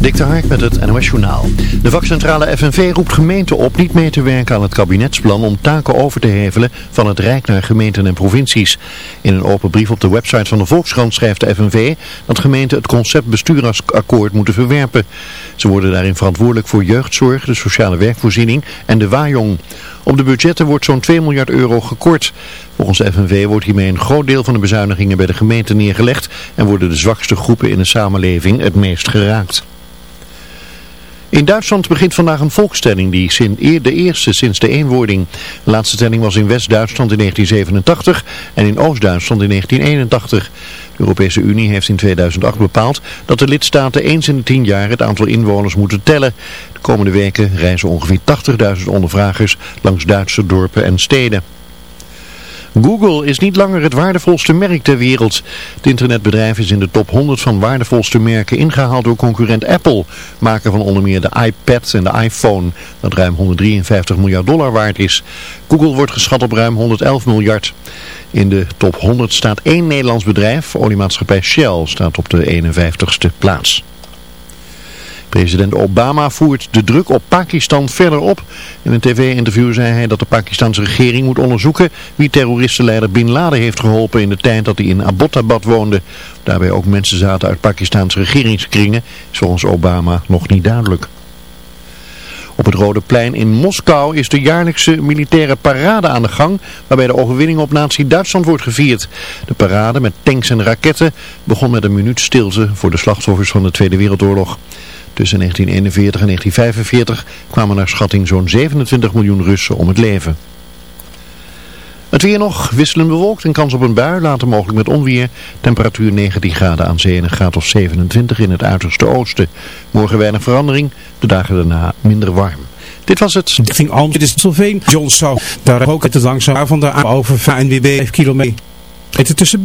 Dik Hark met het NOS Journaal. De vakcentrale FNV roept gemeenten op niet mee te werken aan het kabinetsplan om taken over te hevelen van het Rijk naar gemeenten en provincies. In een open brief op de website van de Volkskrant schrijft de FNV dat gemeenten het concept bestuursakkoord moeten verwerpen. Ze worden daarin verantwoordelijk voor jeugdzorg, de sociale werkvoorziening en de waaijong. Op de budgetten wordt zo'n 2 miljard euro gekort. Volgens de FNV wordt hiermee een groot deel van de bezuinigingen bij de gemeente neergelegd en worden de zwakste groepen in de samenleving het meest geraakt. In Duitsland begint vandaag een volkstelling, die de eerste sinds de eenwording. De laatste telling was in West-Duitsland in 1987 en in Oost-Duitsland in 1981. De Europese Unie heeft in 2008 bepaald dat de lidstaten eens in de tien jaar het aantal inwoners moeten tellen. De komende weken reizen ongeveer 80.000 ondervragers langs Duitse dorpen en steden. Google is niet langer het waardevolste merk ter wereld. Het internetbedrijf is in de top 100 van waardevolste merken ingehaald door concurrent Apple, maker van onder meer de iPad en de iPhone, dat ruim 153 miljard dollar waard is. Google wordt geschat op ruim 111 miljard. In de top 100 staat één Nederlands bedrijf, oliemaatschappij Shell, staat op de 51ste plaats. President Obama voert de druk op Pakistan verder op. In een tv-interview zei hij dat de Pakistanse regering moet onderzoeken wie terroristenleider Bin Laden heeft geholpen in de tijd dat hij in Abbottabad woonde. Daarbij ook mensen zaten uit Pakistanse regeringskringen, volgens Obama nog niet duidelijk. Op het Rode Plein in Moskou is de jaarlijkse militaire parade aan de gang, waarbij de overwinning op nazi-Duitsland wordt gevierd. De parade met tanks en raketten begon met een minuut stilte voor de slachtoffers van de Tweede Wereldoorlog. Tussen 1941 en 1945 kwamen naar schatting zo'n 27 miljoen Russen om het leven. Het weer nog wisselend bewolkt en kans op een bui, later mogelijk met onweer. Temperatuur 19 graden aan zee en een graad of 27 in het uiterste oosten. Morgen weinig verandering, de dagen daarna minder warm. Dit was het. Richting Alm, dit is Sylveen. John. Daar ook het langzaam van de over VNWB 5 kilometer. Het tussen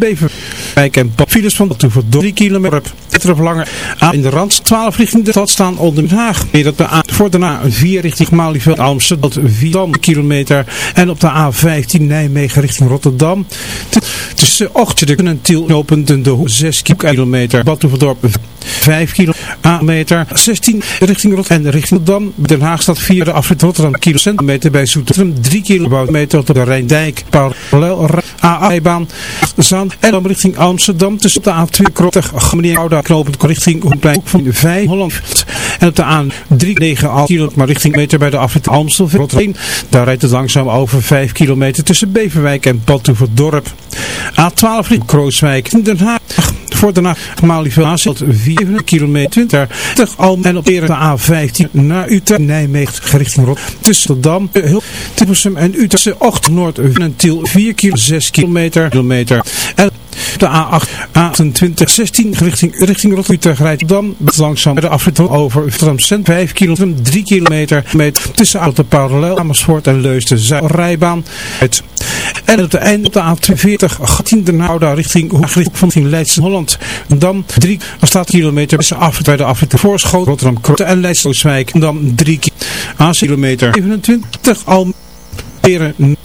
Beverwijk en Files van toe voor 3 kilometer. Meter langer in de rand 12 richting de stad staan onder Den Haag. Weer op de A voor daarna 4 richting Malieveld Amsterdam 4 kilometer. En op de A15 Nijmegen richting Rotterdam. Tussen Ochtje en Tiel opent de 6 kilometer. Badhoevedorp 5 kilometer. 16 richting Rotterdam en richting Rotterdam. Den Haag staat 4 de afrit Rotterdam kilometer bij Zoetermeer 3 kilometer op de Rijndijk. Parallel AA-baan. Zaan en dan richting Amsterdam tussen de A2 Krottig, meneer Ouda knopend richting Hoekplein van de 5 Holland. En op de A3 9 kilometer maar richting meter bij de afrit Amstelveen. Daar rijdt het langzaam over 5 kilometer tussen Beverwijk en Badhoevedorp. A12 richting Krooswijk, Den Haag. Voor de Malieveld 4 kilometer 20 Alm en op de A15 naar Utrecht, Nijmegen richting Rot. Tussen Dam, Hilversum en Utrecht, Ochtend Noord en Tiel 4 kilo, 6 kilometer. kilometer. De A8, A28, 16 richting, richting Rotterdam dan langzaam de afrit over Amsterdam 5 kilometer, 3 kilometer met tussen auto parallel Amersfoort en Leusden Zuidrijbaan uit. En op de einde op de A42 18 de richting Leidse Holland. Dan 3 staat kilometer tussen afrit bij de afrit Voorschoot Rotterdam Krotte en Leidslooswijk. Dan 3 kilometer 27 al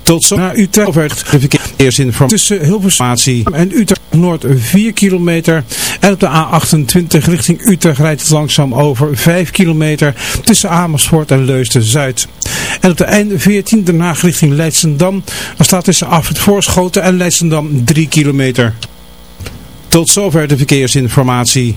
tot zo naar Utrecht. Over de verkeersinformatie tussen Hilversum en Utrecht Noord 4 kilometer. En op de A28 richting Utrecht rijdt het langzaam over 5 kilometer tussen Amersfoort en Leusden Zuid. En op de N14 daarna richting Leidsendam. Dan staat tussen af het Voorschoten en Leidsendam 3 kilometer. Tot zover de verkeersinformatie.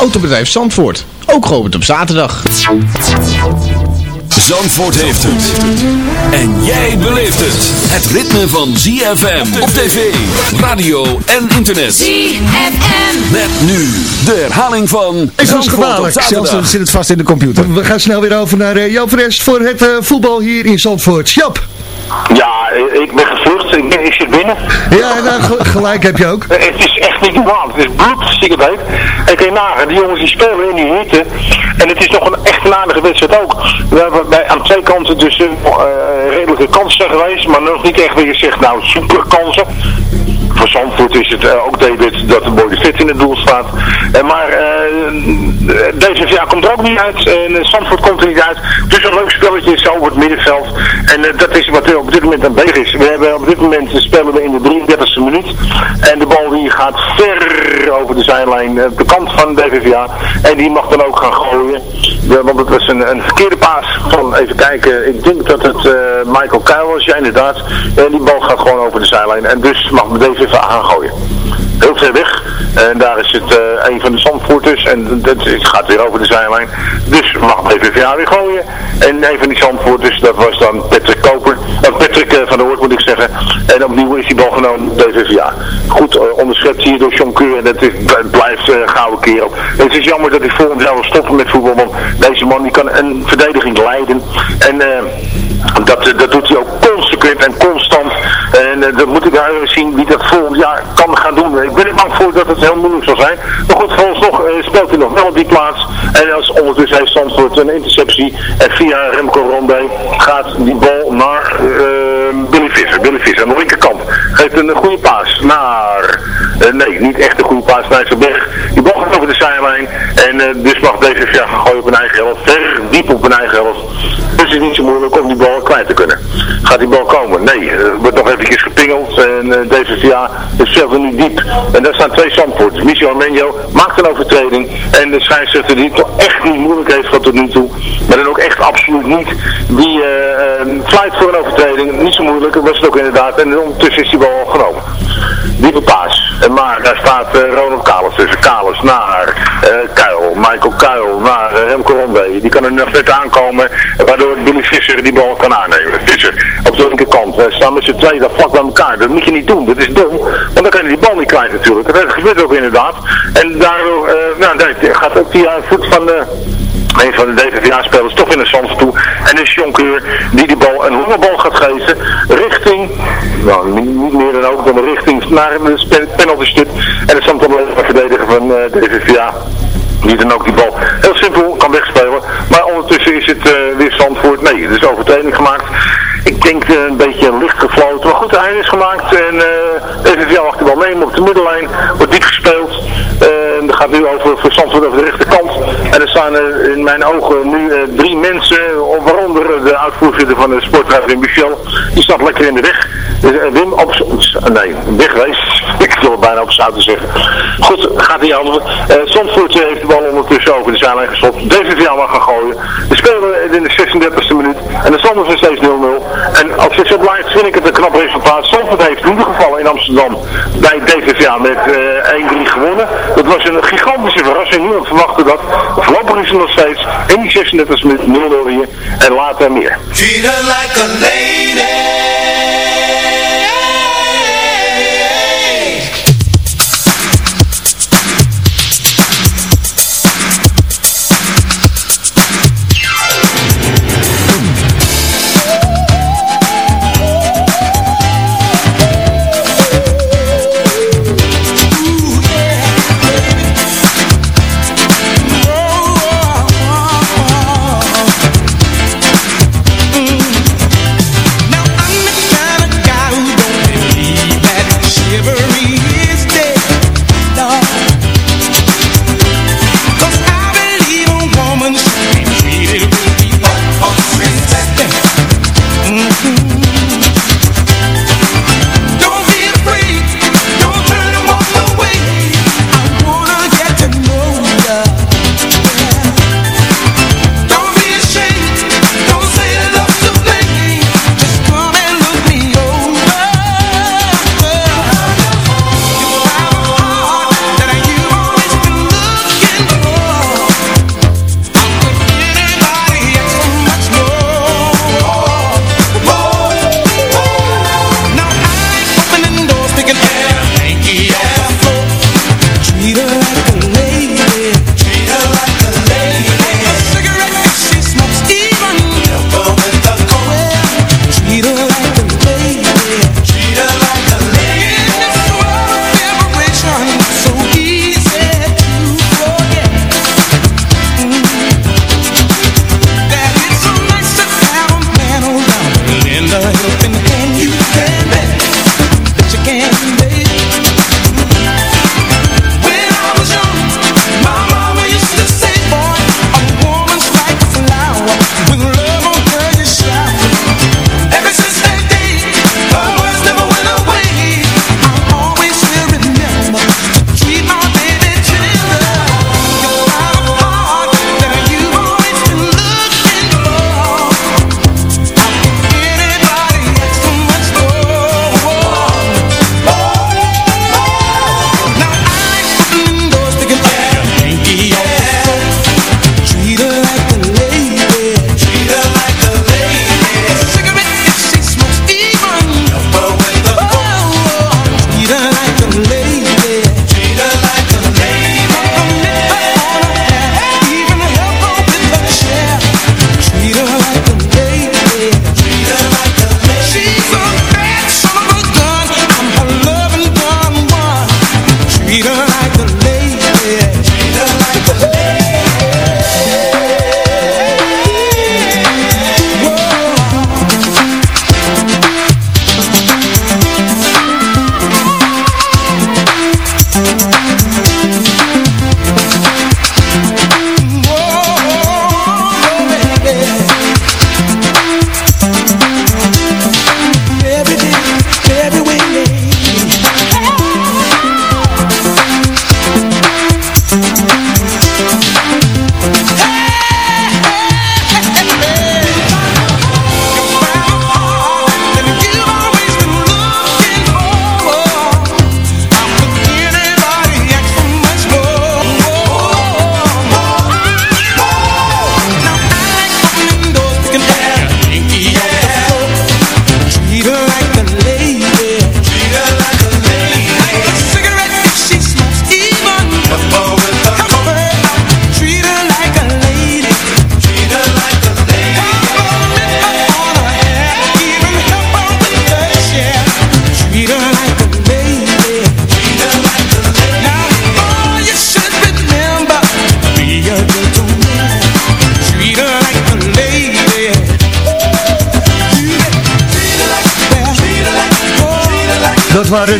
Autobedrijf Zandvoort, ook geopend op zaterdag. Zandvoort heeft het. En jij beleeft het. Het ritme van ZFM op tv, radio en internet. ZFM. Met nu de herhaling van Het was gevaarlijk. Zelfs dan zaterdag. zit het vast in de computer. We gaan snel weer over naar uh, Jan Verest voor het eh, voetbal hier in Zandvoort. Jap! Ja, ik ben gevlucht. Ik, ben, ik zit binnen. Ja, nou, ge- gelijk heb je ook. Het is echt niet normaal. Het is bloedstikke heet. En kun je nagaan, die jongens die spelen in die hitte. En het is nog een echt een aardige wedstrijd ook. We hebben bij, aan twee kanten dus eh, redelijke kansen geweest. Maar nog niet echt weer gezegd, nou super kansen. Voor Zandvoort is het eh, ook David dat de boy de fit in het doel staat. Eh, maar eh, deze jaar komt er ook niet uit. En eh, Zandvoort komt er niet uit. Dus een leuk spelletje is over het middenveld. En dat is wat er op dit moment aan bezig is. We hebben op dit moment spelen we in de 33e minuut. En de bal die gaat ver over de zijlijn. de kant van DVVA. En die mag dan ook gaan gooien. Want het was een, een verkeerde paas van, even kijken, ik denk dat het Michael Kuil was, ja inderdaad. En die bal gaat gewoon over de zijlijn. En dus mag de DVVA gaan gooien. Heel ver weg. En daar is het eh, een van de zandvoorters. En dat gaat weer over de zijlijn. Dus mag de DVVA weer gooien. En een van die zandvoorters, dat was dan Patrick Koper. Of Patrick eh, van der Hoort moet ik zeggen. En opnieuw is die bal genomen, DVVA. Goed onderschept hier door John Keur. En dat is, blijft gouden kerel. Het is jammer dat hij volgend jaar wil stoppen met voetbal. Want deze man die kan een verdediging leiden. En... eh dat, dat doet hij ook consequent en constant. En uh, dat moet ik even zien wie dat volgend jaar kan gaan doen. Ik ben er bang voor dat het heel moeilijk zal zijn. Maar goed, vooralsnog uh, speelt hij nog wel op die plaats. En als ondertussen heeft Zandvoort een interceptie. En via Remco Rondé gaat die bal naar uh, Billy Visser. Billy Visser aan de linkerkant. Geeft een goede paas naar... nee, niet echt een goede paas naar Berg. Die bal gaat over de zijlijn. En dus mag deze jaar gaan gooien op een eigen helft. Ver diep op een eigen helft. Niet zo moeilijk om die bal kwijt te kunnen. Gaat die bal komen? Nee, er wordt nog eventjes gepingeld en uh, DVVA is zelf nu diep. En daar staan twee zandpoorters. Michel Menjo maakt een overtreding en de scheidsrechter die het toch echt niet moeilijk heeft gehad tot nu toe, maar dan ook echt absoluut niet, die uh, fluit voor een overtreding, niet zo moeilijk, was het ook inderdaad. En ondertussen is die bal al genomen. Diepe paas. Maar daar staat uh, Ronald Kalis tussen. Kalis naar uh, Kuil. Michael Kuil naar uh, Remco Rondé. Die kan er nog net aankomen. Waardoor Billy Visser die bal kan aannemen. Visser op de linkerkant. Staan met z'n tweeën daar vlak bij elkaar. Dat moet je niet doen. Dat is dom. Want dan kan je die bal niet kwijt natuurlijk. Dat gebeurt ook inderdaad. En daardoor nou, nee, gaat ook via voet van de een van de DVVA-spelers toch in de zand toe. En is Jonkeur die die bal een lange bal gaat geven richting, nou niet meer dan ook, dan richting naar de penalty stip. En het dan een verdediger van uh, DVVA. Die dan ook die bal heel simpel kan wegspelen. Maar ondertussen is het uh, weer Zandvoort. Nee, het is overtreding gemaakt. Ik denk uh, een beetje licht gefloten. Maar goed, hij is gemaakt. En uh, DVVA mag de bal nemen op de middenlijn. Wordt diep gespeeld. En dat gaat nu over voor Zandvoort over de. En er staan in mijn ogen nu uh, drie mensen, waaronder de uitvoerder van de sportruimte Michel. Die staat lekker in de weg. Dus, uh, Wim op nee, wegwees. Ik wil het bijna op zouten zeggen. Goed, gaat hij anders. Uh, Zandvoort heeft de bal ondertussen over de zijlijn gestopt. DVVA mag gaan gooien. We spelen in de 36e minuut. En de stand is nog steeds 0-0. En als het zo blijft, vind ik het een knap resultaat. Zandvoort heeft in ieder geval in Amsterdam bij DVVA met 1-3 gewonnen. Dat was een gigantische verrassing. Niemand verwachtte dat. Voorlopig is het nog steeds in die 36 minuut 0-0 hier. En later meer.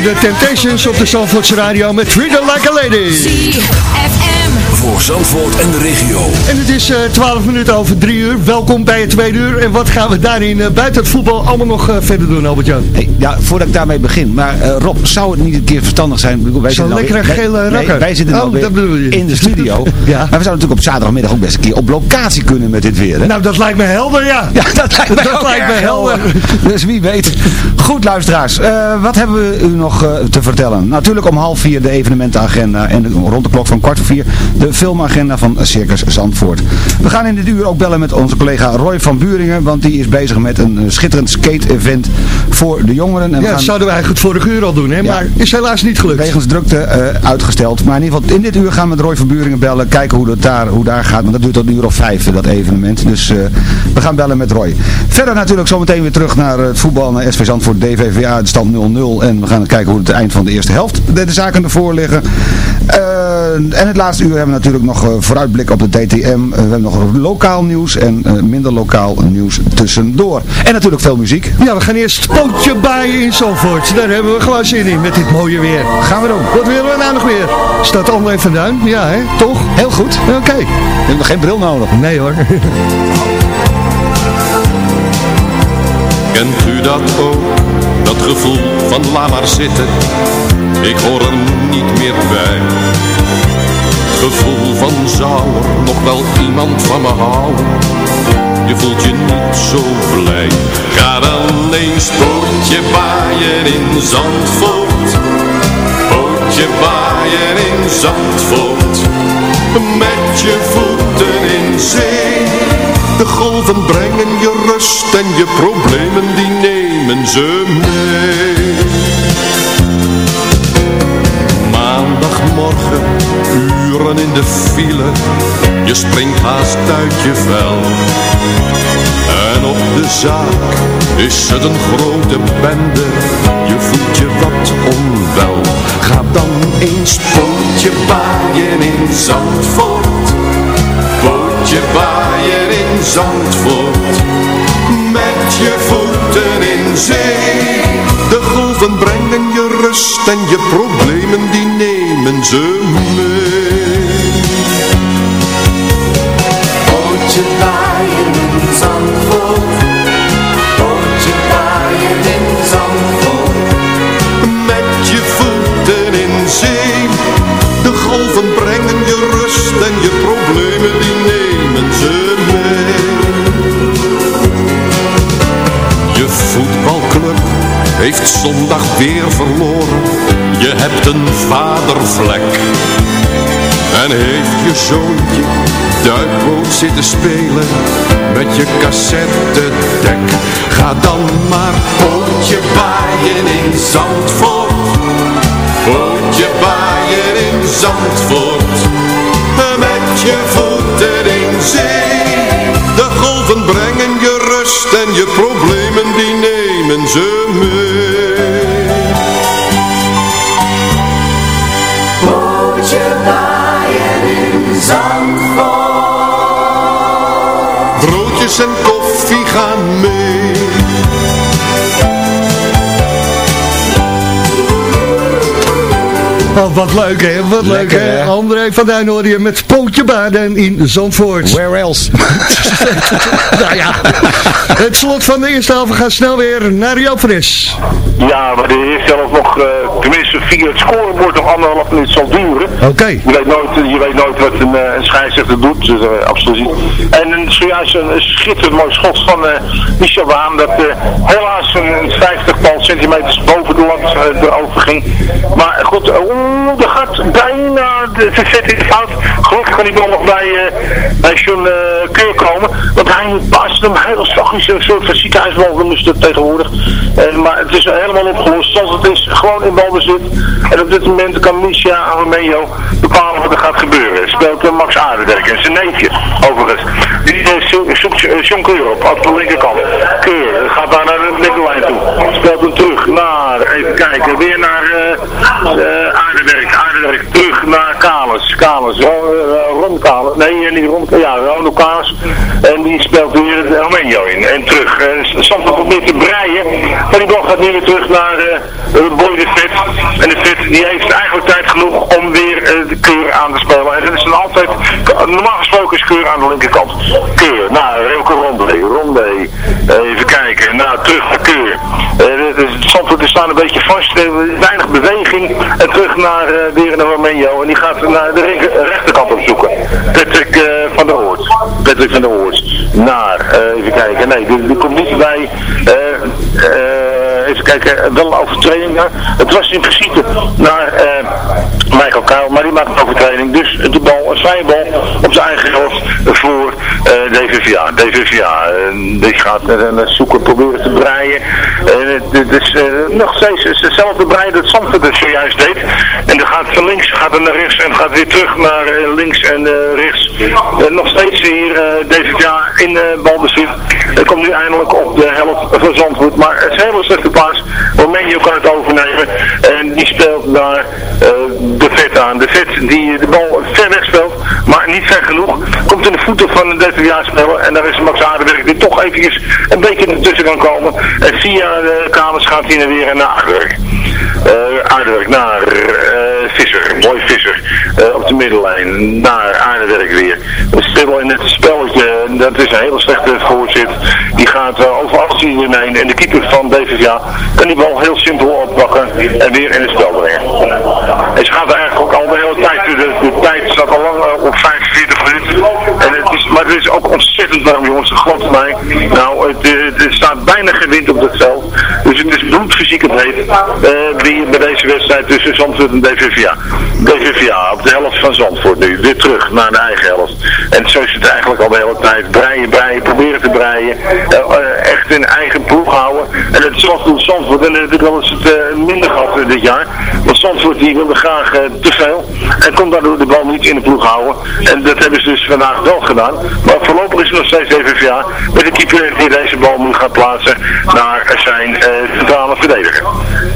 De Temptations op de Zandvoortse Radio met Her Like a Lady. Voor Zandvoort en de regio. En het is eh 12 minuten over 3 uur. Welkom bij het tweede uur. En wat gaan we daarin eh, buiten het voetbal allemaal nog eh, verder doen, Albert-Jan? Hey, ja, voordat ik daarmee begin. Maar eh, Rob, zou het niet een keer verstandig zijn? Zo'n nou lekkere weer- gele wij- rakker. Wij, zitten Oh, nou weer dat bedoel je. in de studio. Ja. Maar we zouden natuurlijk op zaterdagmiddag ook best een keer op locatie kunnen met dit weer. Hè? Nou, dat lijkt me helder, ja. Ja, dat lijkt mij Dat ook lijkt me erg helder. Dus wie weet. Goed, luisteraars. eh, wat hebben we u nog te vertellen? Natuurlijk om half vier de evenementenagenda. En rond de klok van kwart voor vier de filmagenda van Circus Zandvoort. We gaan in dit uur ook bellen met onze collega Roy van Buringen. Want die is bezig met een eh, schitterend skate-event voor de jongeren. En Ja, dat gaan- zouden we eigenlijk het vorige uur al doen, hè? Ja. Maar is helaas niet gelukt. Wegens drukte eh, uitgesteld. Maar in ieder geval, in dit uur gaan we met Roy van Buringen bellen. Kijken hoe dat daar, hoe daar gaat. Want dat duurt tot een uur of vijf, eh, dat evenement. Dus eh, we gaan bellen met Roy. Verder natuurlijk zometeen weer terug naar het voetbal. Naar SV Zandvoort DVVA. De stand 0-0. En we gaan kijken hoe het eind van de eerste helft de, de zaken ervoor liggen. En het laatste uur hebben we natuurlijk nog vooruitblik op de DTM. We hebben nog lokaal nieuws en minder lokaal nieuws tussendoor. En natuurlijk veel muziek. Ja, we gaan eerst pootje baaien in Zandvoort. Daar hebben we gewoon zin in met dit mooie weer. Gaan we doen. Wat willen we nou nog weer? Staat André van Duin? Ja, hè? Toch? Heel goed. Oké. We hebben nog geen bril nodig. Nee hoor. Kent u dat ook? Dat gevoel van laat maar zitten. Ik hoor er niet meer bij. Gevoel van zou er nog wel iemand van me houden. Je voelt je niet zo blij. Ga dan eens pootje baaien in Zandvoort. Pootje baaien in Zandvoort. Met je voeten in zee. De golven brengen je rust en je problemen die nemen ze mee. Maandagmorgen, in de file, je springt haast uit je vel. En op de zaak is het een grote bende, je voelt je wat onwel. Ga dan eens pootje baaien in Zandvoort. Pootje baaien in Zandvoort Met je voeten in zee De golven brengen je rust En je problemen die nemen ze mee Pootje baaien in Zandvoort. Pootje baaien in Zandvoort. Met je voeten in zee. De golven brengen je rust En je problemen die nemen ze mee. Je voetbalclub heeft zondag weer verloren. Je hebt een vadervlek En heeft je zoontje duikboot zitten spelen Met je cassettedek Ga dan maar pootje baaien in Zandvoort. Pootje baaien in Zandvoort. Met je voeten in zee. De golven brengen je rust En je problemen die nemen ze mee Zandvoort Broodjes en koffie gaan mee Oh, wat leuk hè, wat leuk Lekker, hè. hè? André van Duin hoor je met pootje baden in Zandvoort. Where else? nou ja, het slot van de eerste helft. We gaan snel weer naar Joop Fris. Ja, maar de eerste helft nog, eh, tenminste via het scorebord nog anderhalf minuut zal duren. Oké. Je weet nooit, je weet nooit wat een, eh, een scheidsrechter doet, dus, eh, absoluut niet. En een, zojuist een, een schitterend mooi schot van eh, Michel Waan, dat eh, helaas een vijftigtal centimeters boven de lat eh, erover ging. Maar goed, eh, oeh, er gaat bijna de verzet in de fout. Gelukkig kan die bal nog bij, eh, bij John eh, Keur komen, want hij past hem heel zachtjes, een soort van ziekenhuisbal het tegenwoordig. Eh, maar het is helemaal opgelost, zoals het is, gewoon in balbezit. En op dit moment kan Misha Armeo bepalen wat er gaat gebeuren. Speelt Max Aardenberg en zijn neefje, overigens. Die zo- zoekt John Keur op, op de linkerkant. Keur gaat daar naar de middenlijn toe. Speelt hem terug naar, even kijken, weer naar Aardenberg. Aardenberg Naar Kalis. Kalis, Ron, uh, Ron Kalis. Nee, eh, niet Ron, ja, Ronald Kalis. En die speelt weer de Romeo in. En terug. Uh, Zandvoort probeert te breien. Maar die bal gaat nu weer terug naar uh, Boy de Vet. En de Vet die heeft eigenlijk tijd genoeg om weer de keur aan te spelen. En dat is altijd, normaal gesproken is keur aan de linkerkant. Keur, nou, Remco Ronde. Ronde. even kijken. Nou, terug naar keur. Zandvoort is staan een beetje vast. weinig beweging. En terug naar uh, weer naar Romeo. En die gaat naar de rechterkant opzoeken. Patrick uh, van der Hoort. Patrick van der Hoort. Naar, uh, even kijken. Nee, die, die komt niet bij. even kijken, wel overtreding. Het was in principe naar Michael Kuil, maar die maakt een overtreding. Dus de bal, een bal op zijn eigen helft voor DVVA. DVVA, die gaat zoeken, proberen te breien. het is nog steeds hetzelfde breien dat Zandvoort dus zojuist deed. En dan gaat van links gaat naar rechts en gaat weer terug naar uh, links en uh, rechts. Uh, nog steeds hier DVVA in uh, balbezit. Het komt nu eindelijk op de helft van Zandvoort. Maar het is een hele slechte paas. Kan het overnemen. En die speelt naar de vet aan. De vet die de bal ver weg speelt, maar niet ver genoeg. Komt in de voeten van de DVVA speler. En daar is Max Aardenberg die toch eventjes een beetje ertussen kan komen. En via de kamers gaat hij er weer naar Aardenberg. Uh, naar uh, Visser, mooi Visser, uh, op de middellijn, naar Aardenwerk weer. Stil in het spelletje, dat is een hele slechte voorzit. Die gaat over alles heen en de keeper van DVVA kan die bal heel simpel oppakken en weer in het spel brengen. En ze gaat eigenlijk ook al de hele tijd, de, de tijd staat al lang op 45 minuten. En het is, ook ontzettend warm jongens, geloof mij. Nou, het, er staat bijna geen wind op het veld. Dus het is bloedfysiek het heet. die bij deze wedstrijd tussen Zandvoort en DVVA. DVVA op de helft van Zandvoort nu. Weer terug naar de eigen helft. En zo is het eigenlijk al de hele tijd. Breien, breien, proberen te breien. Uh, echt in eigen ploeg houden. En het Zandvoort, Zandvoort. En natuurlijk wel het uh, minder gehad dit jaar. Want Zandvoort die wilde graag te veel. En kon daardoor de bal niet in de ploeg houden. En dat hebben ze dus vandaag wel gedaan. Maar voorlopig is het nog steeds DVVA. Met de keeper die deze bal moet gaan plaatsen naar zijn centrale verdediger.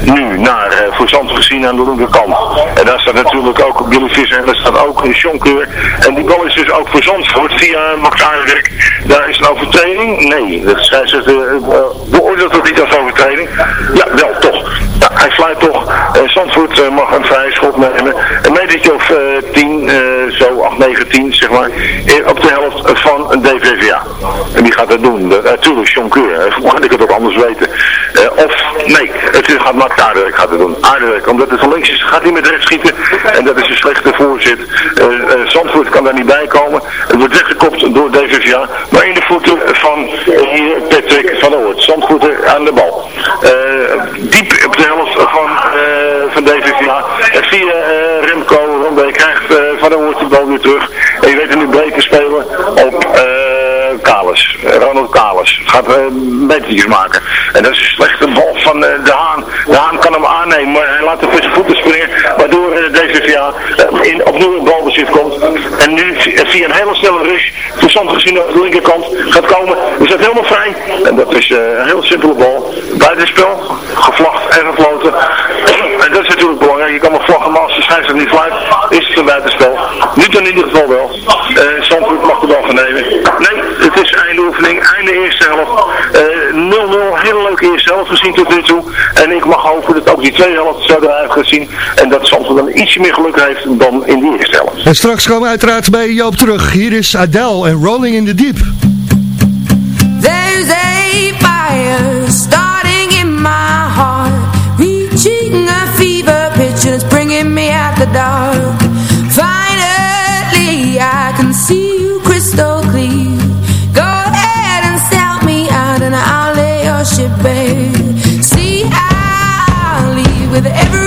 Nu naar uh, voor gezien aan de linkerkant. En daar staat natuurlijk ook Billy Visser en daar staat ook Jonkeur. En die bal is dus ook voor Zandvoort via Max Aardenwerk. Daar is een overtreding. Nee, dat scheidsrechter uh, uh, beoordeelt dat niet als overtreding. Ja, wel toch. Hij fluit toch. Uh, Zandvoort mag een vrije schot nemen. Een metertje of 10, zo 8, 9, 10 zeg maar. op de helft van een DVVA. En die gaat dat doen. Natuurlijk, John Keur. Hoe ik het ook anders weten? of, nee, het gaat Max Aardenwerk gaat het doen. Aardenwerk, omdat het van is, gaat hij met rechts schieten. En dat is een slechte voorzit. Zandvoort kan daar niet bij komen. Het wordt weggekopt door DVVA. Maar in de voeten van hier Patrick van der Hoort. Zandvoort aan de bal. diep op de helft van, van DVVA. En via Remco Ronde krijgt van der Hoort de bal weer terug. En je weet er nu breed te spelen op... Kalis, Ronald Kalis. Gaat uh, metertjes maken. En dat is een slechte bal van De Haan. De Haan kan hem aannemen, maar hij laat hem zijn voeten springen. Waardoor uh, deze uh, in, opnieuw. En nu via een hele snelle rush, verstand gezien aan de linkerkant, gaat komen. Is dat helemaal vrij. En dat is een heel simpele bal. Buitenspel, gevlacht en gefloten. en dat is natuurlijk belangrijk. Je kan nog vlaggen, maar als de scheidsrechter niet fluit, is het een buitenspel. Nu dan in ieder geval wel. Uh, mag de bal gaan nemen. Nee, het is einde oefening, einde eerste helft. 0-0, hele leuke eerste helft gezien tot nu toe. En ik mag hopen dat ook die tweede helft zo eruit gaat. En dat Zandvoort dan ietsje meer geluk heeft dan in die eerste helft. En straks komen we uiteraard bij Joop terug. Hier is Adele en Rolling in the Deep. With every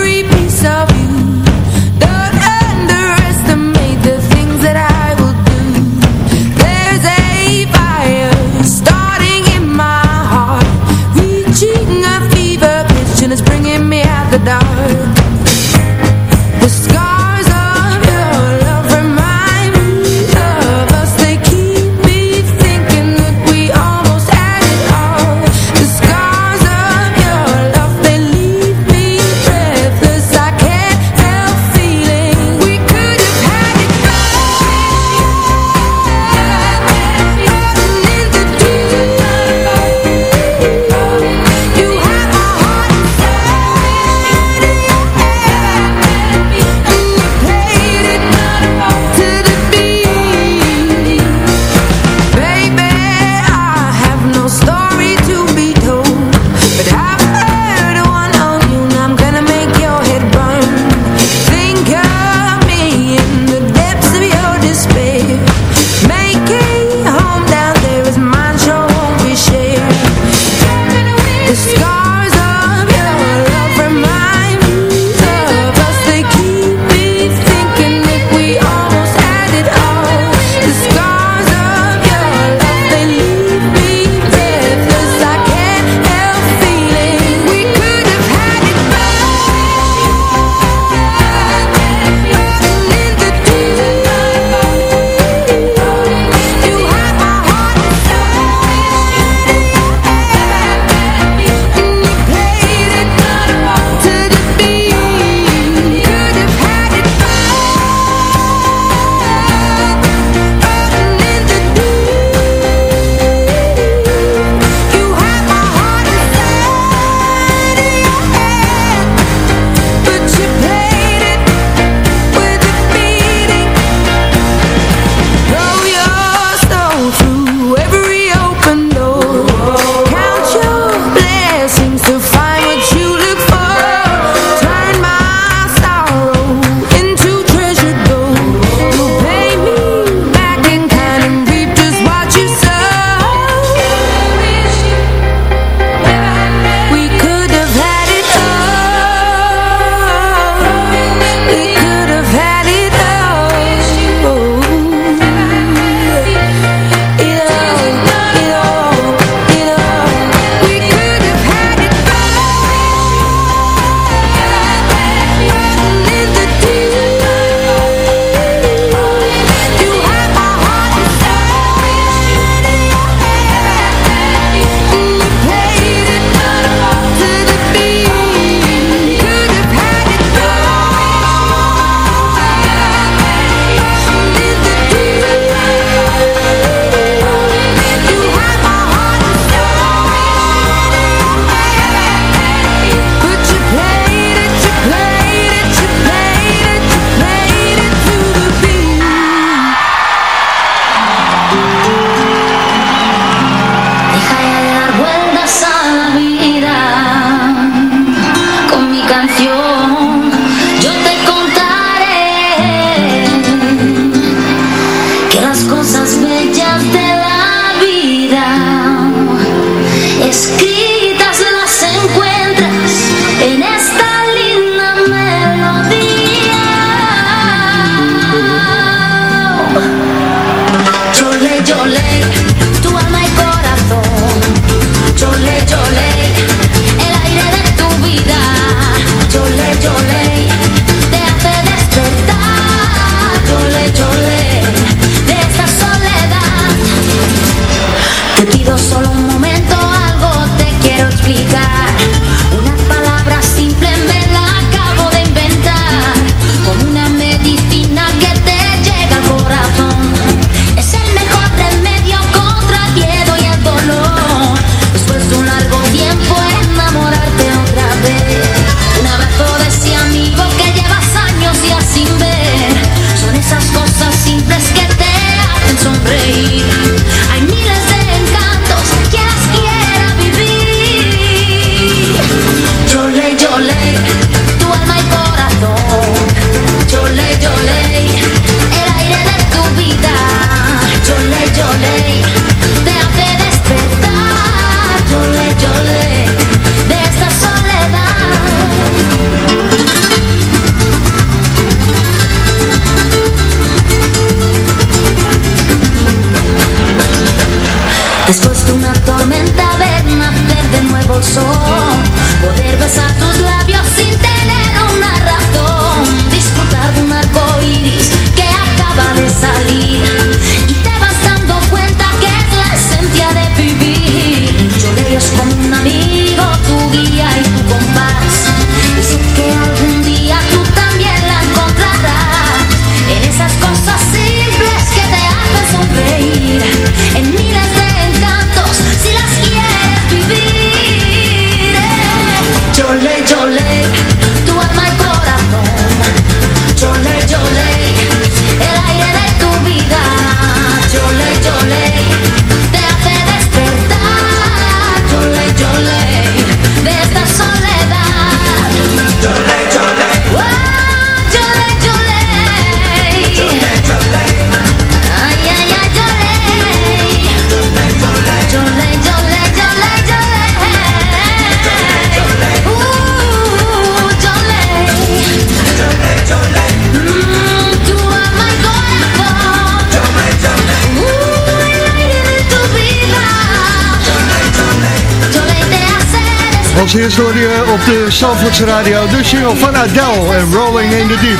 eerst hoor je de Zandvoorts Radio de single van Adele en Rolling in the Deep.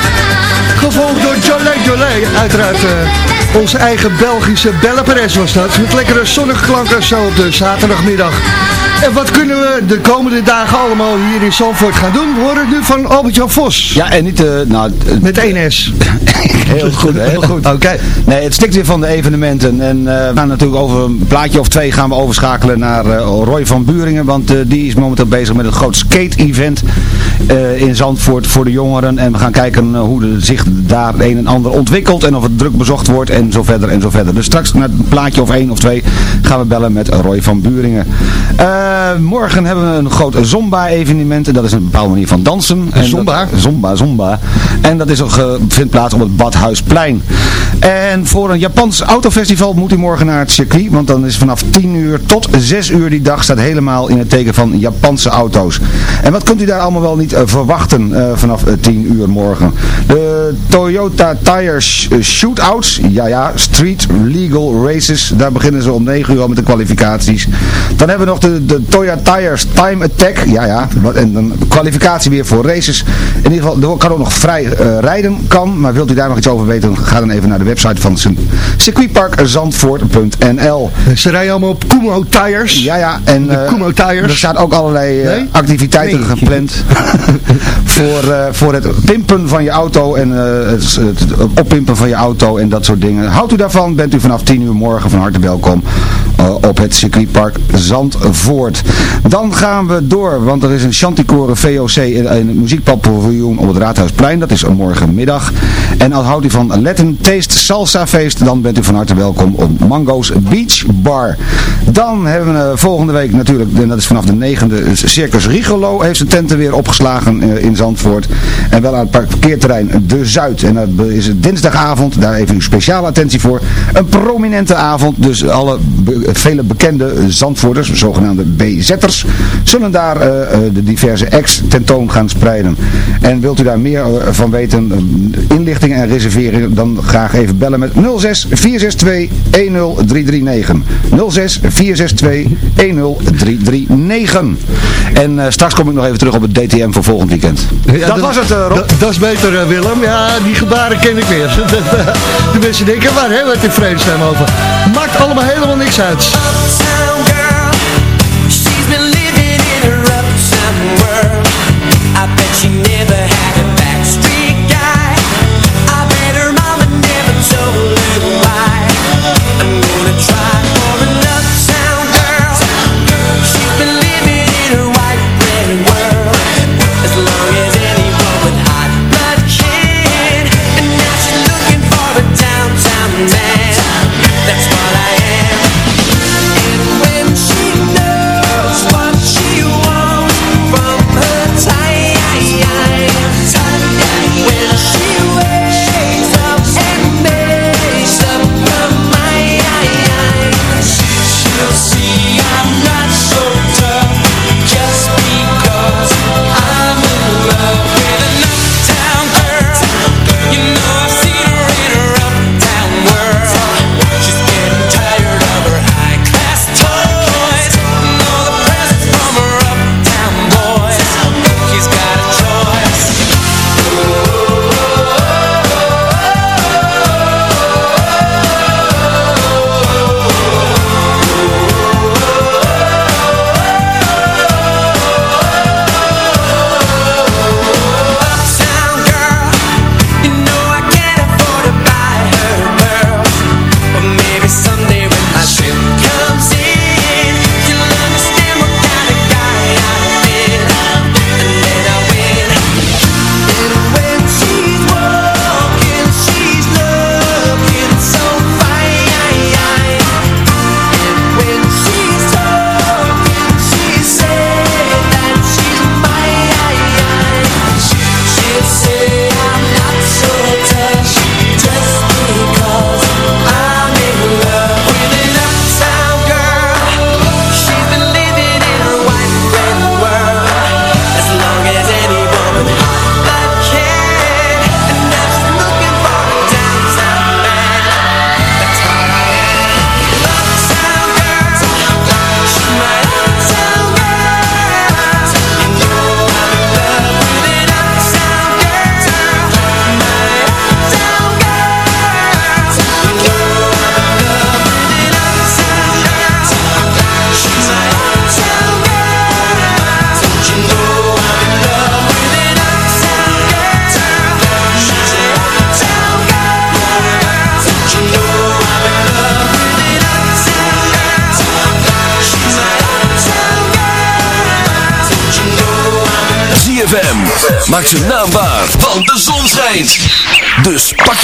Gevolgd door Jolé Jolé, uiteraard uh, onze eigen Belgische Belle Perez was dat. Met lekkere zonnige klanken zo op de zaterdagmiddag. En wat kunnen we de komende dagen allemaal hier in Zandvoort gaan doen? We horen nu van Albert-Jan Vos. Ja, en niet... Uh, nou, Met 1 S. heel goed, heel goed. Oké. Nee, het stikt weer van de evenementen. En uh, we gaan natuurlijk over een plaatje of twee gaan we overschakelen naar Roy van Buringen. Want die is momenteel bezig met een groot skate-event in Zandvoort voor de jongeren. En we gaan kijken hoe de, zich daar een en ander ontwikkelt. En of het druk bezocht wordt en zo verder en zo verder. Dus straks naar een plaatje of één of twee gaan we bellen met Roy van Buringen. Uh, morgen hebben we een groot Zomba-evenement. En dat is een bepaalde manier van dansen. En zomba? Dat, zomba, Zomba. En dat is ook, vindt plaats op het Badhuisplein. En voor een Japans autofestival moet u morgen naar het circuit. Want dan is vanaf 10 uur tot 6 uur die dag staat helemaal in het teken van Japanse auto's. En wat kunt u daar allemaal wel niet uh, verwachten vanaf 10 uur morgen? De Toyota Tires Shootouts. Ja ja, Street Legal Races. Daar beginnen ze om 9 uur al met de kwalificaties. Dan hebben we nog de, de Toyota Tires Time Attack. Ja, ja. En dan kwalificatie weer voor races. In ieder geval, er kan ook nog vrij uh, rijden kan. Maar wilt u daar nog iets over weten, ga dan even naar de website van circuitpark Zandvoort.nl. Ze rijden allemaal op Kumo Tires. Ja, ja. En uh, Kumo Tires. er staan ook allerlei uh, nee? activiteiten gepland voor, voor het pimpen van je auto en het, het oppimpen van je auto en dat soort dingen. Houdt u daarvan, bent u vanaf 10 uur morgen van harte welkom op het circuitpark Zandvoort. Dan gaan we door, want er is een Chanticore VOC in, in het muziekpaviljoen op het Raadhuisplein. Dat is morgenmiddag. En als houdt u van Latin Taste Salsa Feest, dan bent u van harte welkom op Mango's Beach Bar. Dan hebben we volgende week natuurlijk, en dat is vanaf de 9e, Circus Rigolo heeft zijn tenten weer opgeslagen in Zandvoort. En wel aan het parkeerterrein De Zuid. En dat is het dinsdagavond, daar even uw speciale attentie voor. Een prominente avond, dus alle vele bekende Zandvoorters, zogenaamde BZ'ers, zullen daar de diverse acts tentoon gaan spreiden. En wilt u daar meer van weten, inlichtingen en reserveringen, dan graag even bellen met 06 462 10339. 06 462 10339. En straks kom ik nog even terug op het DTM voor volgend weekend. Ja, dat, was het, Rob. Dat is beter, Willem. Ja, die gebaren ken ik weer. De mensen denken, waar hebben we het in vredesnaam over? Maakt allemaal helemaal niks uit. She never had a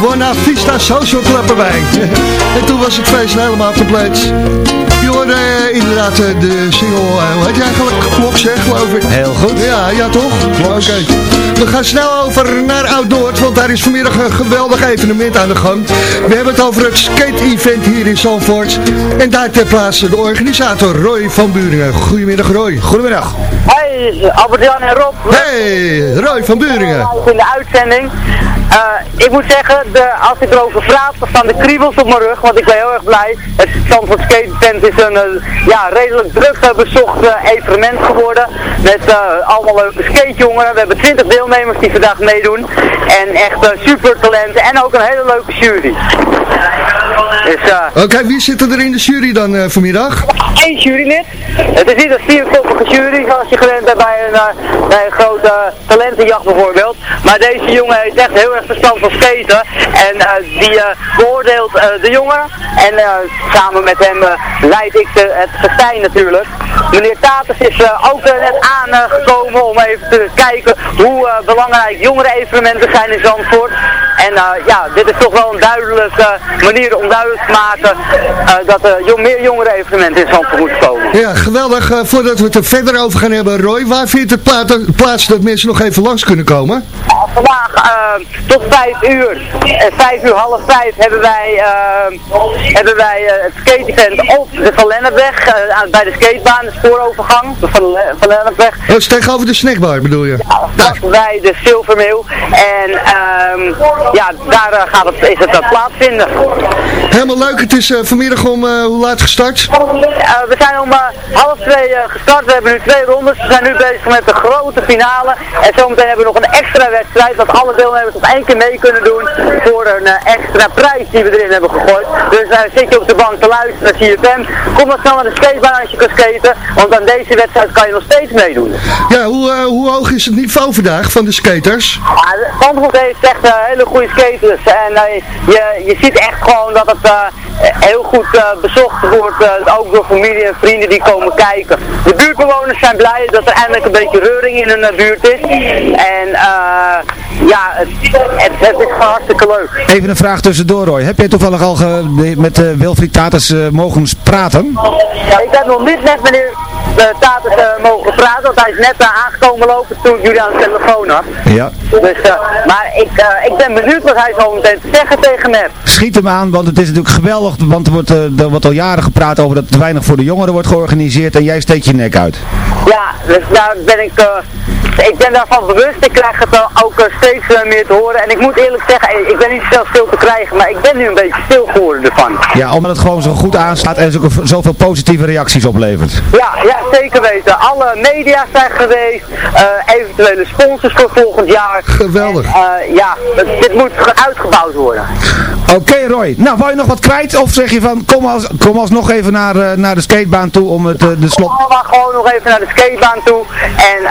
Buena Vista Social Club erbij. en toen was het feest helemaal compleet. Je hoorde uh, inderdaad uh, de single, uh, hoe heet je eigenlijk? Klok zeg, geloof ik. Heel goed. Ja, ja toch? Oké. We gaan snel over naar Oud-Noord, want daar is vanmiddag een geweldig evenement aan de gang. We hebben het over het skate-event hier in Zandvoort. En daar ter plaatse de organisator Roy van Buringen. Goedemiddag Roy. Goedemiddag. Hey, Albert-Jan en Rob. Hey, Roy van Buringen. In de uitzending. Ik moet zeggen, de, als ik erover praat, dan staan de kriebels op mijn rug, want ik ben heel erg blij. Het Zandvoort Skate Tent is een ja, redelijk druk bezocht evenement geworden. Met allemaal leuke skatejongeren. We hebben 20 deelnemers die vandaag meedoen. En echt super talenten en ook een hele leuke jury. Dus, Oké, wie zit er in de jury dan vanmiddag? Eén jurylid. Het is niet een vierkoppige jury zoals je gewend bent bij een, bij een grote talentenjacht bijvoorbeeld. Maar deze jongen heeft echt heel erg verstand van skaten. En die beoordeelt de jongen. En samen met hem leid ik de, het festijn natuurlijk. Meneer Taters is ook net aangekomen om even te kijken hoe belangrijk jongere evenementen zijn in Zandvoort. En ja, dit is toch wel een duidelijke manier om duidelijk te maken dat er meer jongere evenementen in Zandvoort moeten komen. Ja, geweldig. voordat we het er verder over gaan hebben, Roy, waar vindt het plaats dat mensen nog even langs kunnen komen? Vandaag tot 5 uur, 5 uur half 5 hebben wij, hebben wij het skate-event op de Van Lennepweg, bij de skatebaan, de spoorovergang, de Van, van Lennepweg. Dat is tegenover de snackbar bedoel je? Ja, bij de Silvermail. En um, ja, daar gaat het, is het plaatsvinden. Helemaal leuk, het is vanmiddag om hoe laat gestart? we zijn om half twee gestart, we hebben nu twee rondes, we zijn nu bezig met de grote finale. En zometeen hebben we nog een extra wedstrijd, dat alle deelnemers op één keer mee kunnen doen voor een extra prijs die we erin hebben gegooid. Dus zit je op de bank te luisteren naar CFM, kom dan snel naar de skatebaan als je kan skaten, want aan deze wedstrijd kan je nog steeds meedoen. Ja, hoe, hoe hoog is het niveau vandaag van de skaters? Ja, Zandvoort heeft echt hele goede skaters. En je, je ziet echt gewoon dat het heel goed bezocht wordt, ook door familie en vrienden die komen kijken. De buurtbewoners zijn blij dat er eindelijk een beetje reuring in hun buurt is. En ja, het, het, het, is hartstikke leuk. Even een vraag tussendoor Roy. Heb jij toevallig al met Wilfried Taters mogen praten? Ja, ik heb nog niet met meneer Taters mogen praten, want hij is net aangekomen lopen toen jullie aan de telefoon had. Ja. Dus, maar ik, ik ben benieuwd wat hij zo meteen te zeggen tegen me Schiet hem aan, want het is natuurlijk geweldig, want er wordt, er wordt al jaren gepraat over dat te weinig voor de jongeren wordt georganiseerd en jij steekt je nek uit. Ja, dus daar ben ik, ik ben daarvan bewust. Ik krijg het ook steeds meer te horen. En ik moet eerlijk zeggen, ik ben niet zelf stil te krijgen, maar ik ben nu een beetje stil geworden ervan. Ja, omdat het gewoon zo goed aanslaat en zoveel positieve reacties oplevert. Ja, ja zeker weten. Alle media zijn geweest, uh, eventuele sponsors voor volgend jaar. Geweldig. En, uh, ja, dit moet uitgebouwd worden. Oké okay, Roy, nou wou je nog wat kwijt of zeg je van kom, als, kom alsnog even naar, uh, naar de skatebaan toe om het, de slot... Kom maar gewoon nog even naar de skatebaan toe en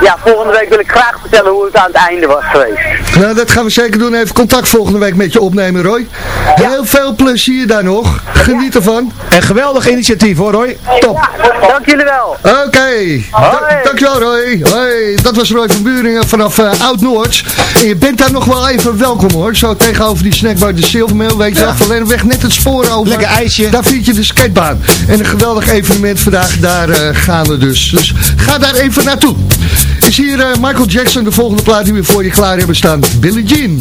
ja, volgende week wil ik graag vertellen hoe het aan het einde was geweest. Nou, dat gaan we zeker doen. Even contact volgende week met je opnemen, Roy. Heel veel plezier daar nog. Geniet ervan. En geweldig initiatief hoor, Roy. Top. dank jullie wel. Oké. Okay. dankjewel, Roy. Hoi. Dat was Roy van Buringen vanaf uh, Oud-Noord. En je bent daar nog wel even welkom hoor. Zo tegenover die snackbar de Silvermail. Weet je wel, alleen weg net het spoor over. Lekker ijsje. Daar vind je de skatebaan. En een geweldig evenement vandaag. Daar uh, gaan we dus. Dus ga daar even naartoe. Is hier uh, Michael Jackson, de volgende plaat die we voor je klaar hebben staan. Billie Jean.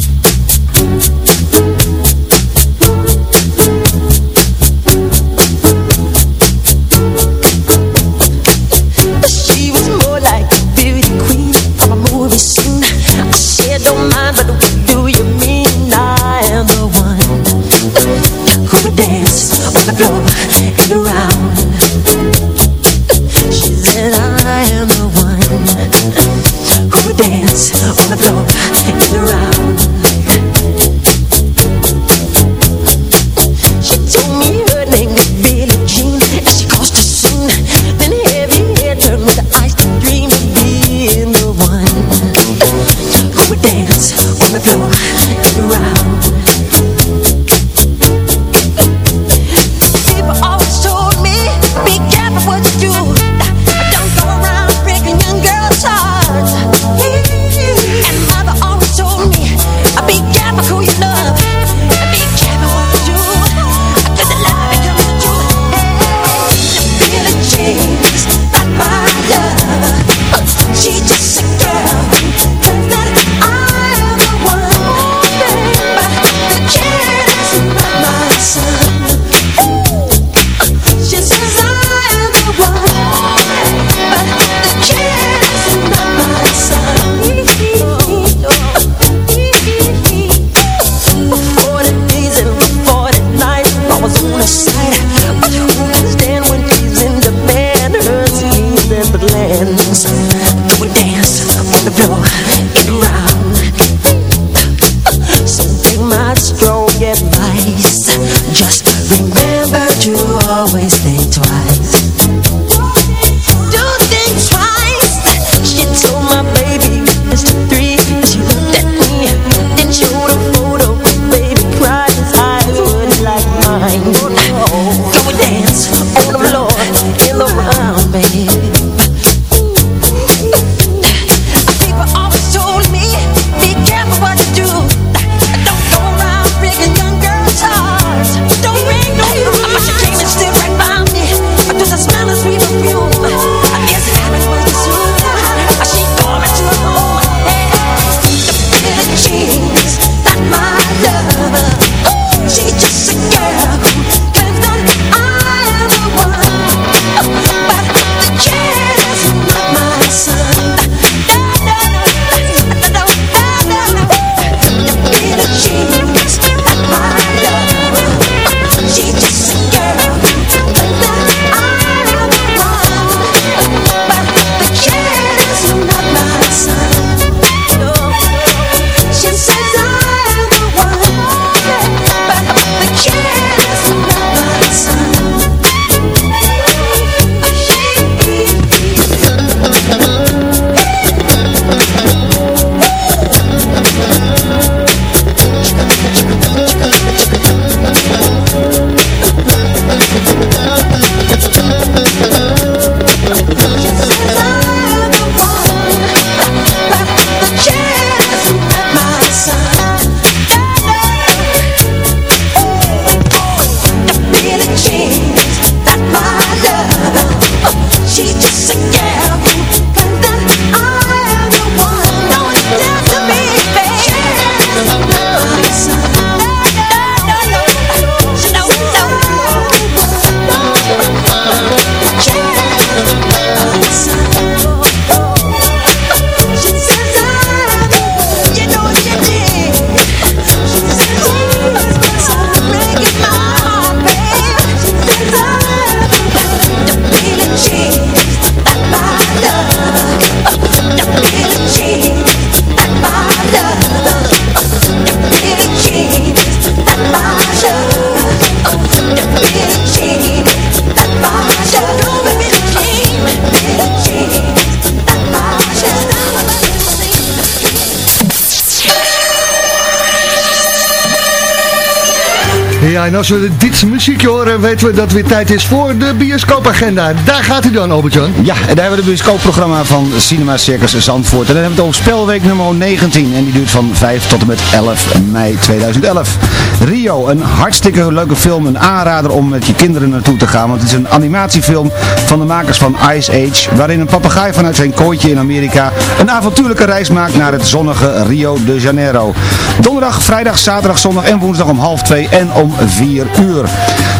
Als we dit muziekje horen, weten we dat het weer tijd is voor de bioscoopagenda. Daar gaat u dan, Albert-Jan. Ja, en daar hebben we het bioscoopprogramma van Cinema Circus Zandvoort. En dan hebben we het over spelweek nummer 19. En die duurt van 5 tot en met 11 mei 2011. Rio, een hartstikke leuke film. Een aanrader om met je kinderen naartoe te gaan. Want het is een animatiefilm van de makers van Ice Age. Waarin een papegaai vanuit zijn kooitje in Amerika een avontuurlijke reis maakt naar het zonnige Rio de Janeiro. Donderdag, vrijdag, zaterdag, zondag en woensdag om half 2 en om 4 uur.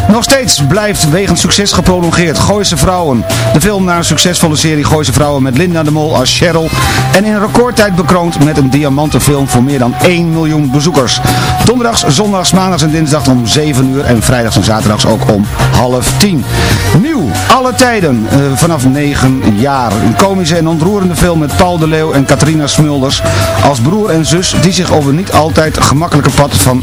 Nog steeds blijft wegens succes geprolongeerd Gooise Vrouwen. De film naar een succesvolle serie Gooise Vrouwen met Linda de Mol als Cheryl. En in recordtijd bekroond met een diamantenfilm voor meer dan 1 miljoen bezoekers. Donderdags, zondags, maandags en dinsdag om 7 uur en vrijdags en zaterdags ook om half 10. Nieuw, alle tijden, uh, vanaf 9 jaar. Een komische en ontroerende film met Paul de Leeuw en Katrina Smulders als broer en zus die zich over niet altijd gemakkelijke pad van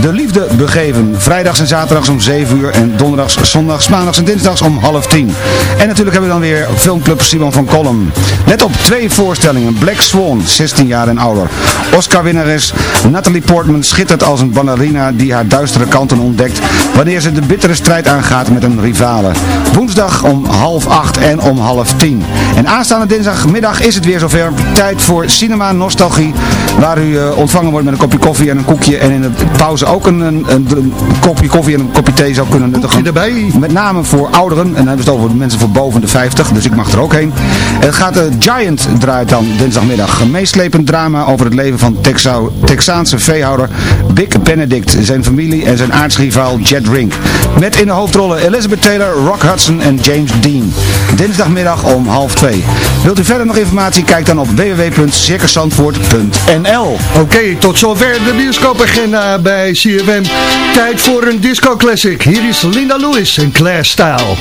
de liefde begeven. Vrijdags en zaterdags om 7 uur en donderdags, zondags, maandags en dinsdags om half 10. En natuurlijk hebben we dan weer filmclub Simon van Kolm. Let op twee voorstellingen. Black Swan, 16 jaar en ouder. Oscar-winnares Natalie Portman schittert als een ballerina die haar duistere kanten ontdekt wanneer ze de bittere strijd aangaat met een rivale. Woensdag om half 8 en om half 10. En aanstaande dinsdagmiddag is het weer zover. Tijd voor Cinema Nostalgie. Waar u uh, ontvangen wordt met een kopje koffie en een koekje. En in de pauze ook een, een, kopje koffie en een kopje thee zou kunnen nuttigen. erbij. Met name voor ouderen. En dan hebben we het over mensen voor boven de 50. Dus ik mag er ook heen. Het gaat de Giant draait dan dinsdagmiddag. Een meeslepend drama over het leven van Texaanse veehouder Big Benedict. Zijn familie en zijn aardsrivaal Jet Rink. Met in de hoofdrollen Elizabeth Taylor, Rock Hudson en James Dean. Dinsdagmiddag om half twee. Wilt u verder nog informatie? Kijk dan op www.circusandvoort.nl Oké, tot zover de bioscoopagenda bij CFM. Tijd voor een disco classic. Hier is Linda Lewis en Claire Style.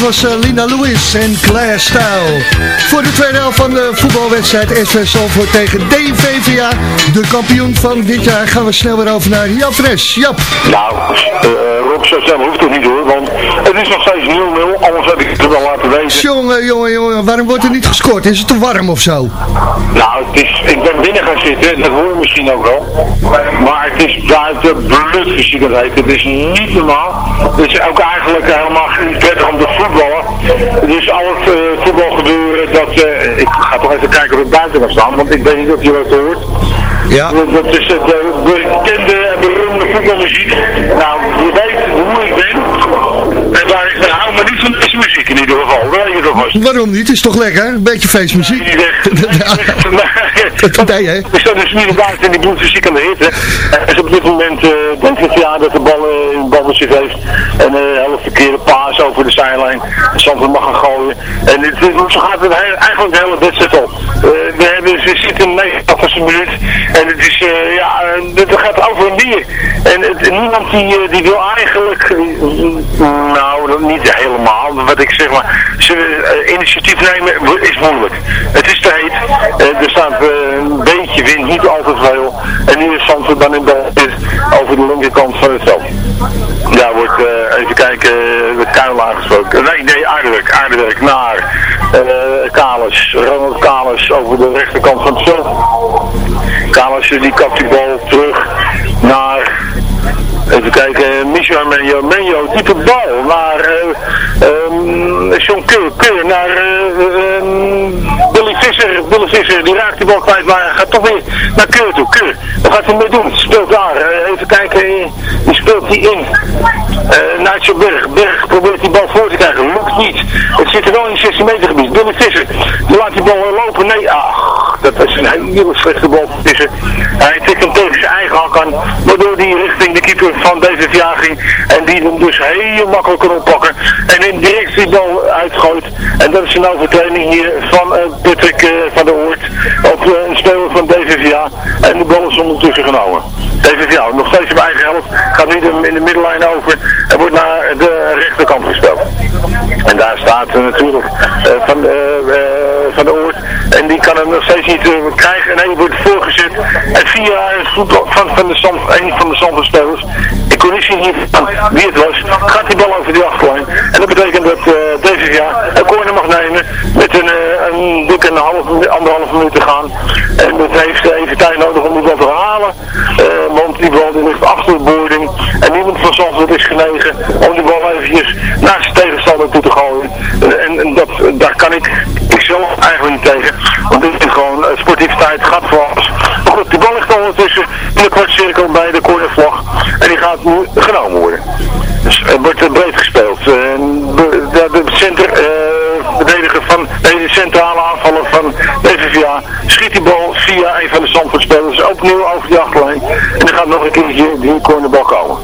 Was uh, Lina Lewis en Claire Style. Voor de tweede helft van de voetbalwedstrijd SV Salvoort tegen DVVA. De kampioen van dit jaar gaan we snel weer over naar Jap Fres. Jap. Nou, uh, Rob Sassan hoeft het niet hoor, want het is nog steeds 0-0. Anders heb ik het wel laten weten. Jongen, jongen, jongen, waarom wordt er niet gescoord? Is het te warm of zo? Nou, het is, ik ben binnen gaan zitten, dat hoor je misschien ook wel. Maar het is buiten bloedverziekendheid. Het is niet normaal. Het is ook eigenlijk helemaal niet prettig om te voetballen. Dus al het uh, voetbalgebeuren, dat, uh, ik ga toch even kijken of het buiten kan staan, want ik weet niet of je dat hoort. Ja. Dat is de bekende en beroemde voetbalmuziek. Nou, je weet hoe ik ben. En waar ik nou hou, maar niet van deze muziek in ieder geval. Je toch. Waarom niet? Het is toch lekker, Een beetje feestmuziek. nee, hè? We staan dus nu buiten in die bloedfysiek aan de hitte. En is op dit moment, uh, denk ik, ja, dat de bal in balbezit heeft. En een uh, hele verkeerde paas over de zijlijn. Zandvoort mag gaan gooien. En zo gaat het eigenlijk de hele wedstrijd op. we, hebben, ze zitten in de 89 minuut. En het is, ja, het gaat over een bier. En het, niemand die, die wil eigenlijk, nou, niet helemaal, wat ik zeg maar, ze, uh, initiatief nemen is moeilijk. Het is te heet. Uh, er staat een beetje wind, niet al te veel. En nu is dan in de, over de linkerkant van het veld. Daar wordt, even kijken, de kuil aangesproken. Nee, nee, aardewerk, aardewerk naar Kalis, Ronald Kalis over de rechterkant van het veld. Kalis die kapt die bal terug naar, even kijken, Michel Menjo, Menjo diepe bal naar uh, um, John Keur, Keur naar uh, um, Billy Visser, Billy Visser, die raakt die bal kwijt, maar gaat toch weer naar Keur toe, Keur, wat gaat hij mee doen? Speelt daar, even kijken, die speelt die in. Uh, Nigel Berg, Berg probeert die bal voor te krijgen, lukt niet. Het zit er wel in 16 meter gebied, Billy Visser, die laat die bal lopen, nee, ach, dat is een hele slechte bal Visser. Hij tikt hem tegen zijn eigen hak aan, waardoor hij richting de keeper van DVVA ging en die hem dus heel makkelijk kon oppakken en in direct die bal uitgooit. En dat is een overtreding hier van uh, Patrick uh, van der Hoort op uh, een speler van DVVA en de bal is ondertussen genomen. DVVA nog steeds op eigen helft, gaat niet in de middellijn over en wordt naar de rechterkant gespeeld. En daar staat natuurlijk van, van de steeds niet krijgen en hij wordt voorgezet en via voetbal van, van de stand, een van de Zandvoortspelers, ik kon niet zien wie het was, gaat die bal over die achterlijn. En dat betekent dat uh, DVVA een corner mag nemen met een, uh, een dikke een half, anderhalf minuut te gaan. En dat heeft even tijd nodig om die bal te halen, want die bal die ligt achter de boarding en niemand van Zandvoort is genegen om die bal eventjes naar zijn tegenstander toe te gooien. En, en dat, daar kan ik zelf eigenlijk niet tegen, want dit is gewoon sportiviteit, gaat voor alles. Maar goed, die bal ligt ondertussen in de kwartcirkel bij de cornervlag en die gaat nu genomen worden. Dus er wordt breed gespeeld. De, center, van, de centrale aanvaller van de VVA schiet die bal via een van de Zandvoortspelers opnieuw over die achterlijn. En dan gaat nog een keertje die cornerbal komen.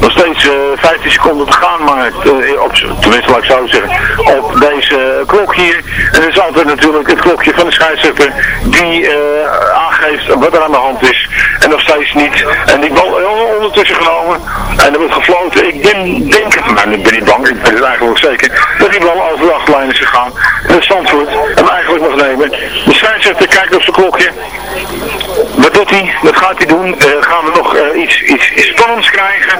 Nog steeds uh, 15 seconden te gaan, maar uh, op, tenminste laat ik zo zeggen, op deze klok hier. En er is altijd natuurlijk het klokje van de scheidsrechter die aangeeft wat er aan de hand is. En nog steeds niet. En die bal ondertussen genomen. En er wordt gefloten. Ik denk het, maar nu ben ik bang, ik ben het eigenlijk zeker, dat die bal over de achterlijn is gegaan. En de Zandvoort hem eigenlijk nog nemen. De scheidsrechter kijkt op zijn klokje. Wat doet? Wat gaat hij doen? Uh, gaan we nog uh, iets, iets, iets spannends krijgen?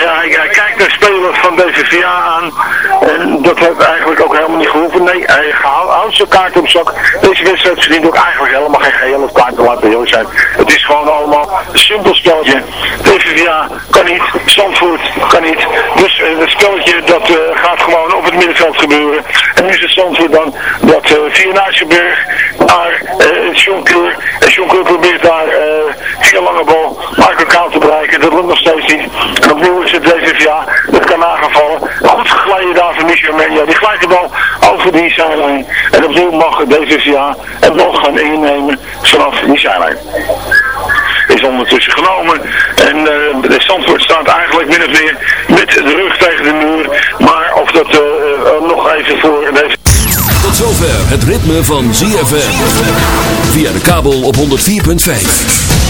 Ja, hij, kijkt naar spelers van VVA aan. En dat heeft eigenlijk ook helemaal niet gehoeven. Nee, hij houdt zijn kaart op zak. Deze wedstrijd verdient ook eigenlijk helemaal geen geheel of kaart te laten heel zijn. Het is gewoon allemaal een simpel spelletje. VVA kan niet, Zandvoort kan niet. Dus uh, het spelletje dat gaat gewoon op het middenveld gebeuren. En nu is het Zandvoort dan dat via Naasjeberg naar uh. En probeert daar via lange bal Marco Kaan te bereiken. Dat lukt nog steeds niet. En opnieuw is het DVVA. Dat kan aangevallen. Goed geglijden daar van Michel Menja. Die glijdt de bal over die zijlijn. En opnieuw mag DVVA het bal gaan innemen vanaf die zijlijn is ondertussen genomen. En uh, de Zandvoort staat eigenlijk min of meer met de rug tegen de muur. Maar of dat uh, uh, nog even voor deze... Tot zover het ritme van ZFM. Via de kabel op 104.5.